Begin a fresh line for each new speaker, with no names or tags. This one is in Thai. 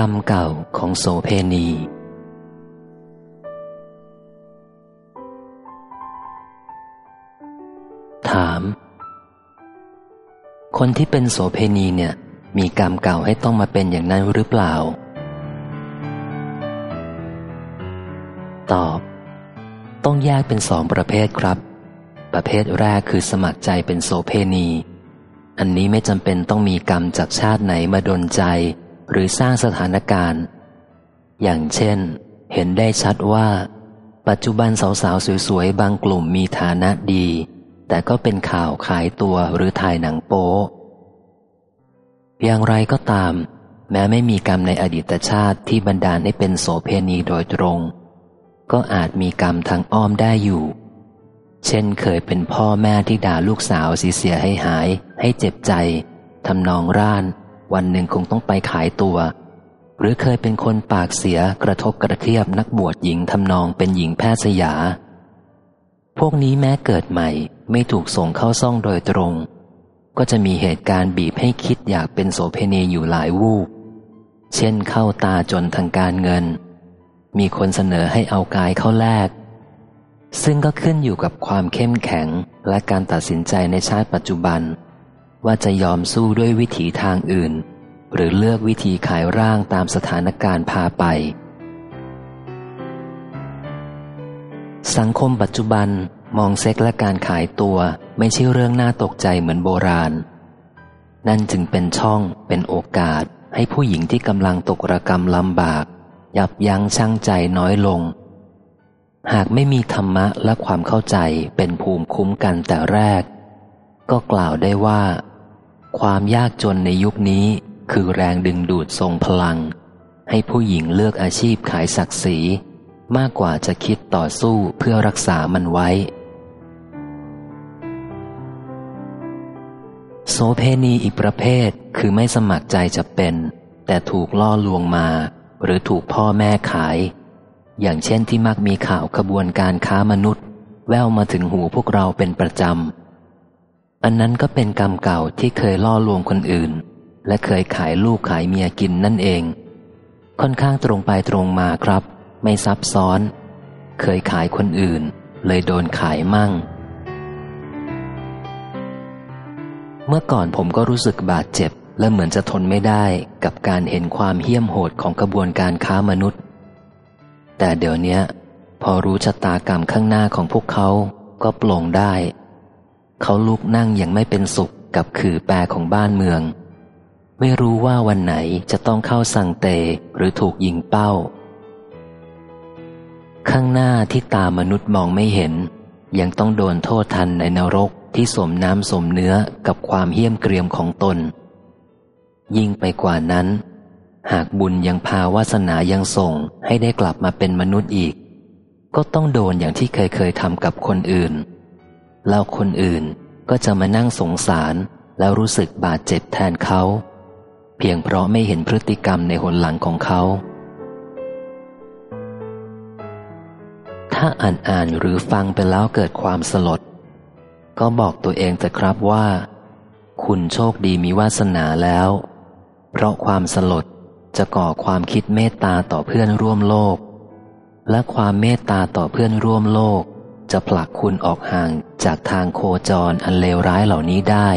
กรรมเก่าของโสเพณี ถาม คนที่เป็นโสเพณีเนี่ย มีกรรมเก่าให้ต้องมาเป็นอย่างนั้นหรือเปล่า ตอบ ต้องแยกเป็นสองประเภทครับ ประเภทแรกคือสมัครใจเป็นโสเพณี อันนี้ไม่จำเป็นต้องมีกรรมจากชาติไหนมาดนใจ หรือสร้างสถานการณ์ อย่างเช่น เห็นได้ชัดว่า ปัจจุบันสาวๆสวยๆ บางกลุ่มมีฐานะดี แต่ก็เป็นข่าวขายตัวหรือถ่ายหนังโป๊อย่างไรก็ตาม แม้ไม่มีกรรมในอดีตชาติที่บันดาลให้เป็นโสเพณีโดยตรง ก็อาจมีกรรมทางอ้อมได้อยู่ เช่นเคยเป็นพ่อแม่ที่ด่าลูกสาวสีเสียให้หาย ให้เจ็บใจทำนองร่าน วันหนึ่งคงต้องไปขายตัว หรือเคยเป็นคนปากเสียกระทบกระเทียบนักบวชหญิงทำนองเป็นหญิงแพทย์สยา พวกนี้แม้เกิดใหม่ไม่ถูกส่งเข้าซ่องโดยตรง ก็จะมีเหตุการณ์บีบให้คิดอยากเป็นโสเพณีอยู่หลายวูบเช่นเข้าตาจนทางการเงิน มีคนเสนอให้เอากายเข้าแลกซึ่งก็ขึ้นอยู่กับความเข้มแข็งและการตัดสินใจในชาติปัจจุบัน ว่าจะยอมสู้ด้วยวิถีทางอื่น หรือเลือกวิธีขายร่างตามสถานการณ์พาไป สังคมปัจจุบันมองเซ็กและการขายตัวไม่ใช่เรื่องน่าตกใจเหมือนโบราณ นั่นจึงเป็นช่องเป็นโอกาสให้ผู้หญิงที่กำลังตกระกรรมลำบาก ยับยั้งชั่งใจน้อยลง หากไม่มีธรรมะและความเข้าใจเป็นภูมิคุ้มกันแต่แรก ก็กล่าวได้ว่า ความยากจนในยุคนี้คือแรงดึงดูดทรงพลัง ให้ผู้หญิงเลือกอาชีพขายศักดิ์ศรีมากกว่าจะคิดต่อสู้เพื่อรักษามันไว้ โสเพณีอีกประเภทคือไม่สมัครใจจะเป็น แต่ถูกล่อลวงมา หรือถูกพ่อแม่ขาย อย่างเช่นที่มักมีข่าวขบวนการค้ามนุษย์ แววมาถึงหูพวกเราเป็นประจำ อันนั้นก็เป็นกรรมเก่าที่เคยล่อลวงคนอื่น และเคยขายลูกขายเมียกินนั่นเอง ค่อนข้างตรงไปตรงมาครับ ไม่ซับซ้อน เคยขายคนอื่น เลยโดนขายมั่ง เมื่อก่อนผมก็รู้สึกบาดเจ็บ และเหมือนจะทนไม่ได้กับการเห็นความเหี้ยมโหดของกระบวนการค้ามนุษย์ แต่เดี๋ยวนี้พอรู้ชะตากรรมข้างหน้าของพวกเขาก็ปลงได้ เขาลุกนั่งอย่างไม่เป็นสุขกับขื่อแปรของบ้านเมือง ไม่รู้ว่าวันไหนจะต้องเข้าสั่งเตหรือถูกยิงเป้า ข้างหน้าที่ตามนุษย์มองไม่เห็น ยังต้องโดนโทษทันในนรกที่สมน้ำสมเนื้อกับความเหี้ยมเกรียมของตน ยิ่งไปกว่านั้น หากบุญยังพาวาสนายังส่งให้ได้กลับมาเป็นมนุษย์อีก ก็ต้องโดนอย่างที่เคยเคยทำกับคนอื่น แล้วคนอื่นก็จะมานั่งสงสารแล้วรู้สึกบาดเจ็บแทนเขา เพียงเพราะไม่เห็นพฤติกรรมในหนหลังของเขา ถ้าอ่านอ่านหรือฟังไปแล้วเกิดความสลด ก็บอกตัวเองแต่ครับว่า คุณโชคดีมีวาสนาแล้ว เพราะความสลดจะก่อความคิดเมตตาต่อเพื่อนร่วมโลก และความเมตตาต่อเพื่อนร่วมโลก จะผลักคุณออกห่างจากทางโคจรอันเลวร้ายเหล่านี้ได้